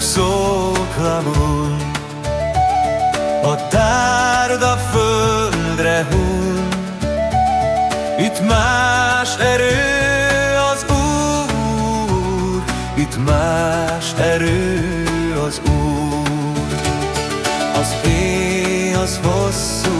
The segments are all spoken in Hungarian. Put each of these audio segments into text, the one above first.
vagyok szótlanul, a tárd a földre hull. Itt más erő az Úr, itt más erő az Úr. Az éj az hosszú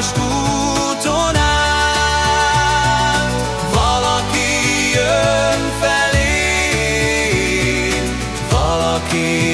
magas Valaki jön Valaki